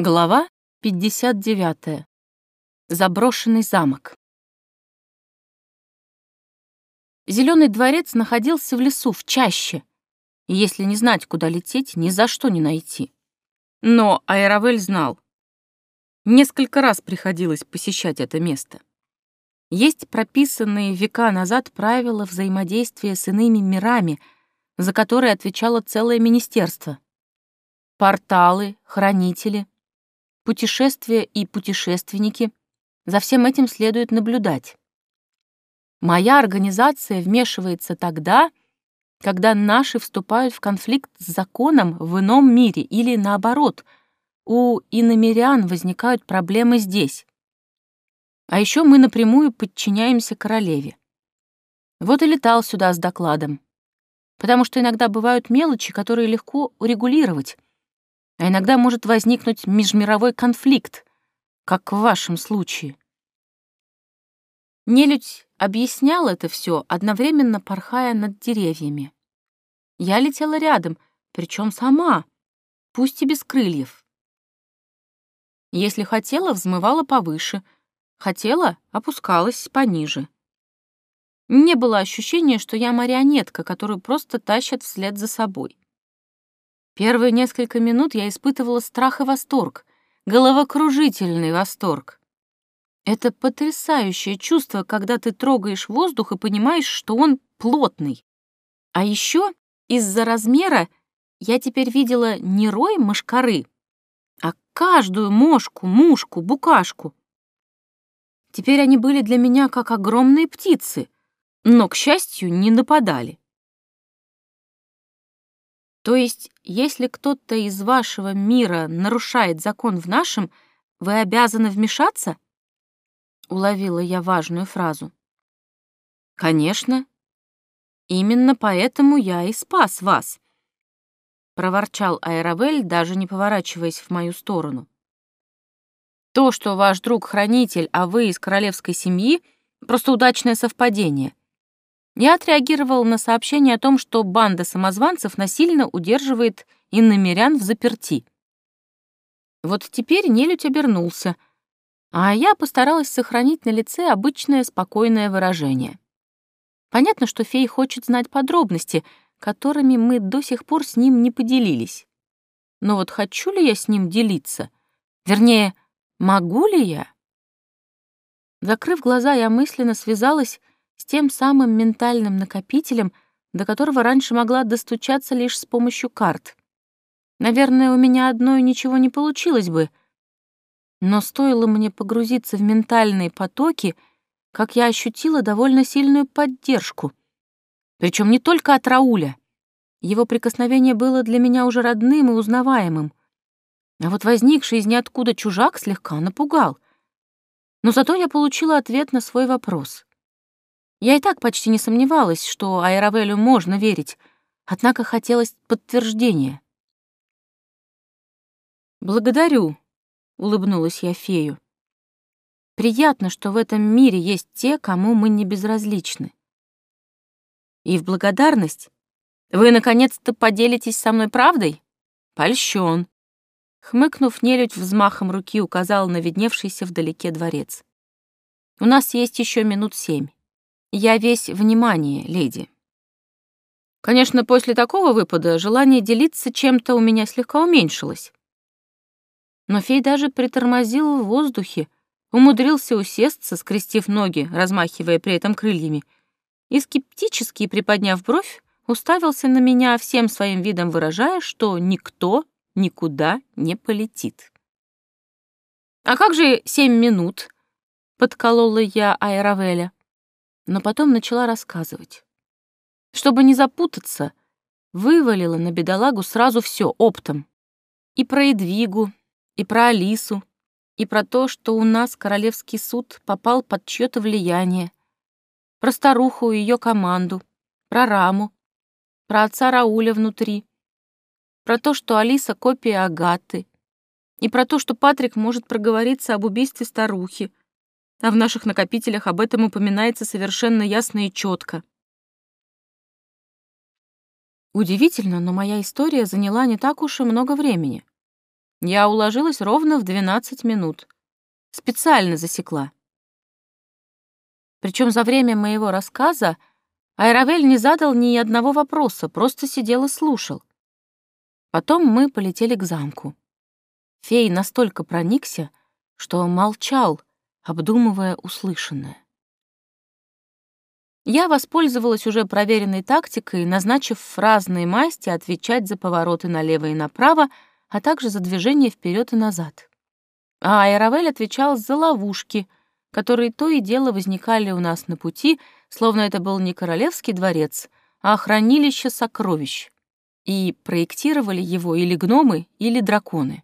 Глава 59. Заброшенный замок. Зеленый дворец находился в лесу, в чаще, и если не знать, куда лететь, ни за что не найти. Но Айравель знал. Несколько раз приходилось посещать это место. Есть прописанные века назад правила взаимодействия с иными мирами, за которые отвечало целое министерство. Порталы, хранители — путешествия и путешественники. За всем этим следует наблюдать. Моя организация вмешивается тогда, когда наши вступают в конфликт с законом в ином мире или наоборот, у иномирян возникают проблемы здесь. А еще мы напрямую подчиняемся королеве. Вот и летал сюда с докладом. Потому что иногда бывают мелочи, которые легко урегулировать, а иногда может возникнуть межмировой конфликт, как в вашем случае. Нелюдь объяснял это все, одновременно порхая над деревьями. Я летела рядом, причем сама, пусть и без крыльев. Если хотела, взмывала повыше, хотела, опускалась пониже. Не было ощущения, что я марионетка, которую просто тащат вслед за собой. Первые несколько минут я испытывала страх и восторг, головокружительный восторг. Это потрясающее чувство, когда ты трогаешь воздух и понимаешь, что он плотный. А еще из-за размера я теперь видела не рой мошкары, а каждую мошку, мушку, букашку. Теперь они были для меня как огромные птицы, но, к счастью, не нападали. То есть, если кто-то из вашего мира нарушает закон в нашем, вы обязаны вмешаться? Уловила я важную фразу. Конечно. Именно поэтому я и спас вас, проворчал Айравель, даже не поворачиваясь в мою сторону. То, что ваш друг хранитель, а вы из королевской семьи, просто удачное совпадение. Я отреагировал на сообщение о том, что банда самозванцев насильно удерживает иномерян в заперти. Вот теперь нелюдь обернулся, а я постаралась сохранить на лице обычное спокойное выражение. Понятно, что фей хочет знать подробности, которыми мы до сих пор с ним не поделились. Но вот хочу ли я с ним делиться? Вернее, могу ли я? Закрыв глаза, я мысленно связалась с тем самым ментальным накопителем, до которого раньше могла достучаться лишь с помощью карт. Наверное, у меня одной ничего не получилось бы, но стоило мне погрузиться в ментальные потоки, как я ощутила довольно сильную поддержку. Причем не только от Рауля. Его прикосновение было для меня уже родным и узнаваемым. А вот возникший из ниоткуда чужак слегка напугал. Но зато я получила ответ на свой вопрос. Я и так почти не сомневалась, что Айравелю можно верить, однако хотелось подтверждения. «Благодарю», — улыбнулась я фею. «Приятно, что в этом мире есть те, кому мы не безразличны. И в благодарность вы наконец-то поделитесь со мной правдой? Польщен». Хмыкнув, нелюдь взмахом руки указал на видневшийся вдалеке дворец. «У нас есть еще минут семь». Я весь внимание, леди. Конечно, после такого выпада желание делиться чем-то у меня слегка уменьшилось. Но фей даже притормозил в воздухе, умудрился усесться, скрестив ноги, размахивая при этом крыльями, и скептически приподняв бровь, уставился на меня всем своим видом, выражая, что никто никуда не полетит. «А как же семь минут?» — подколола я Айравеля но потом начала рассказывать. Чтобы не запутаться, вывалила на бедолагу сразу все оптом. И про Эдвигу, и про Алису, и про то, что у нас королевский суд попал под чьё-то влияние, про старуху и ее команду, про Раму, про отца Рауля внутри, про то, что Алиса — копия Агаты, и про то, что Патрик может проговориться об убийстве старухи, а в наших накопителях об этом упоминается совершенно ясно и четко. Удивительно, но моя история заняла не так уж и много времени. Я уложилась ровно в 12 минут. Специально засекла. Причем за время моего рассказа Айравель не задал ни одного вопроса, просто сидел и слушал. Потом мы полетели к замку. Фей настолько проникся, что молчал, обдумывая услышанное. Я воспользовалась уже проверенной тактикой, назначив разные масти отвечать за повороты налево и направо, а также за движение вперед и назад. А Айравель отвечал за ловушки, которые то и дело возникали у нас на пути, словно это был не королевский дворец, а хранилище сокровищ. И проектировали его или гномы, или драконы.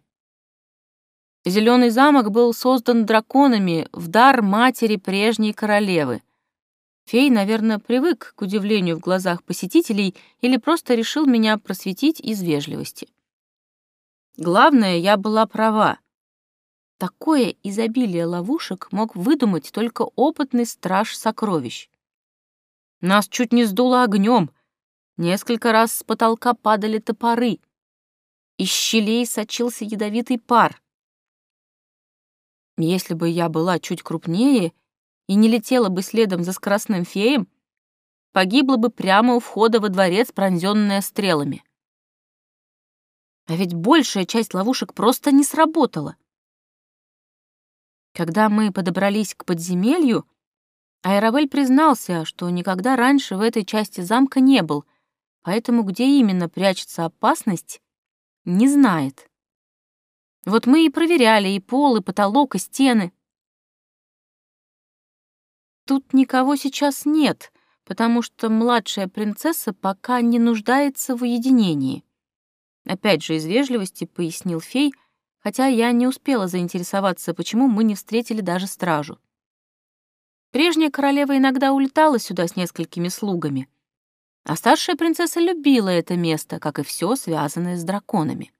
Зеленый замок был создан драконами в дар матери прежней королевы. Фей, наверное, привык к удивлению в глазах посетителей или просто решил меня просветить из вежливости. Главное, я была права. Такое изобилие ловушек мог выдумать только опытный страж сокровищ. Нас чуть не сдуло огнем. Несколько раз с потолка падали топоры. Из щелей сочился ядовитый пар. Если бы я была чуть крупнее и не летела бы следом за скоростным феем, погибла бы прямо у входа во дворец, пронзённая стрелами. А ведь большая часть ловушек просто не сработала. Когда мы подобрались к подземелью, Айравель признался, что никогда раньше в этой части замка не был, поэтому где именно прячется опасность, не знает. Вот мы и проверяли и пол, и потолок, и стены. Тут никого сейчас нет, потому что младшая принцесса пока не нуждается в уединении. Опять же, из вежливости пояснил фей, хотя я не успела заинтересоваться, почему мы не встретили даже стражу. Прежняя королева иногда улетала сюда с несколькими слугами, а старшая принцесса любила это место, как и все связанное с драконами.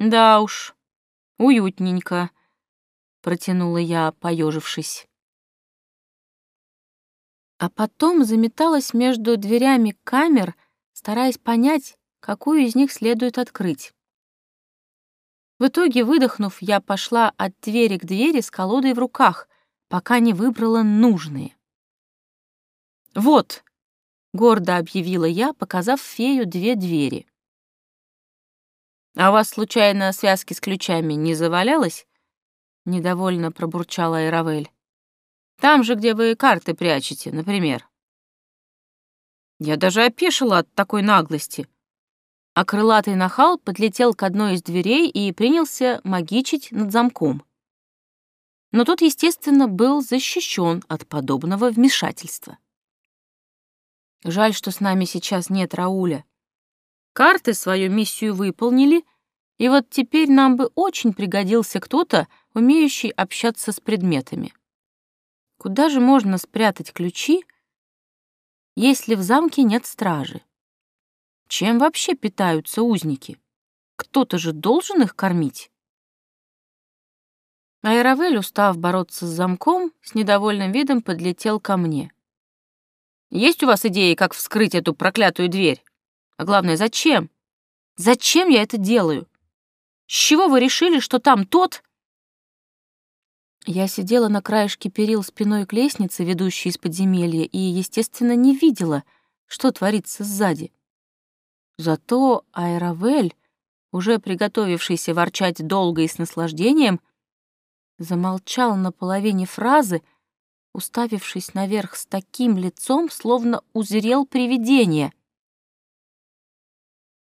Да уж, уютненько, протянула я, поежившись. А потом заметалась между дверями камер, стараясь понять, какую из них следует открыть. В итоге, выдохнув, я пошла от двери к двери с колодой в руках, пока не выбрала нужные. «Вот», — гордо объявила я, показав фею две двери. «А у вас, случайно, связки с ключами не завалялось?» — недовольно пробурчала Айравель. «Там же, где вы карты прячете, например». Я даже опешила от такой наглости. А крылатый нахал подлетел к одной из дверей и принялся магичить над замком. Но тот, естественно, был защищен от подобного вмешательства. Жаль, что с нами сейчас нет Рауля. Карты свою миссию выполнили, и вот теперь нам бы очень пригодился кто-то, умеющий общаться с предметами. Куда же можно спрятать ключи, если в замке нет стражи? Чем вообще питаются узники? Кто-то же должен их кормить. Айравель, устав бороться с замком, с недовольным видом подлетел ко мне. «Есть у вас идеи, как вскрыть эту проклятую дверь?» А главное, зачем? Зачем я это делаю? С чего вы решили, что там тот...» Я сидела на краешке перил спиной к лестнице, ведущей из подземелья, и, естественно, не видела, что творится сзади. Зато Айравель, уже приготовившийся ворчать долго и с наслаждением, замолчал на половине фразы, уставившись наверх с таким лицом, словно узрел привидение.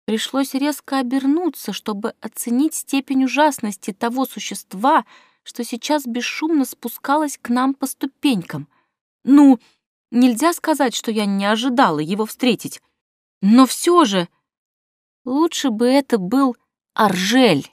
Пришлось резко обернуться, чтобы оценить степень ужасности того существа, что сейчас бесшумно спускалось к нам по ступенькам. Ну, нельзя сказать, что я не ожидала его встретить. Но все же лучше бы это был Аржель.